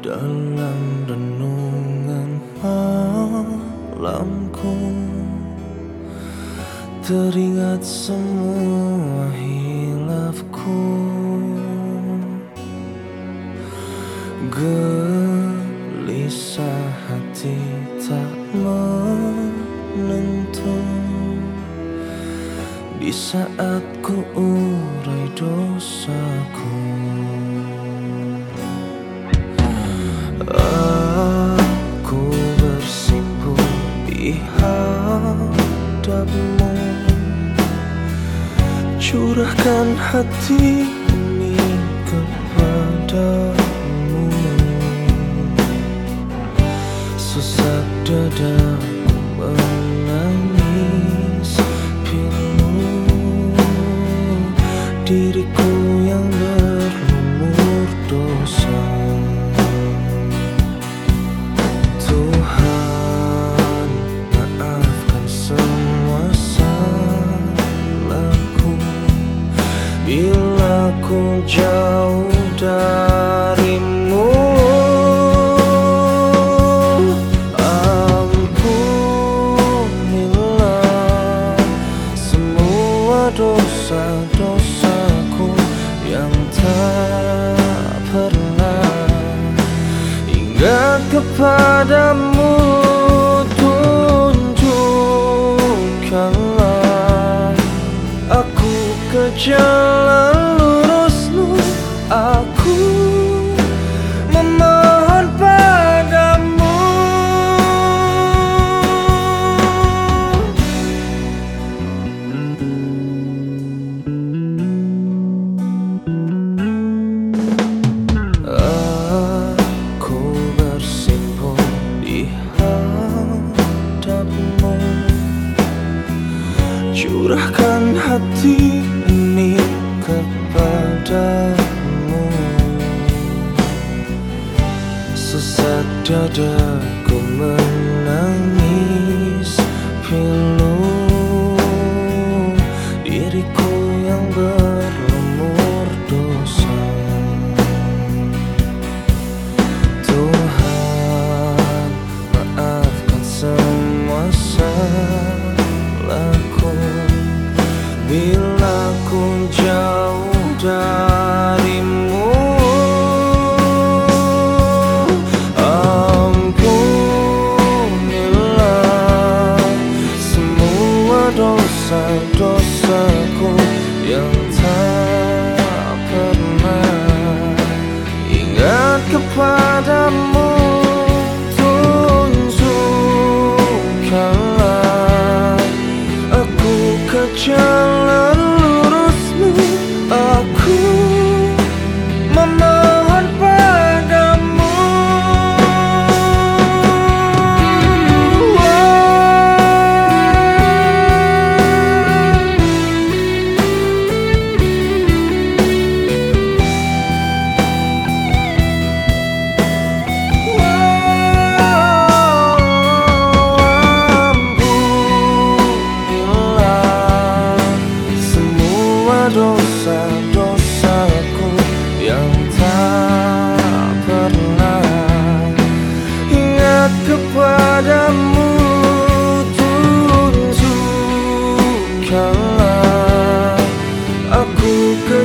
Dalam renungan malamku. Teringat semua hilafku. Gelisah hati tak menentu. Di saat ku urai dosaku Aku bersimpuh di hadapmu. Curahkan hati Bila ku jauh darimu. Ampunilah semua dosa-dosaku Yang tak pernah. Ingat kepadamu Tunjukkanlah Aku ke salahku Bila jauh darimu. Ampunilah semua dosa-dosaku Yang tak pernah ingat kepadamu dosa-dosaku yang tak pernah ingat kepadamu. Tunjukkanlah aku ke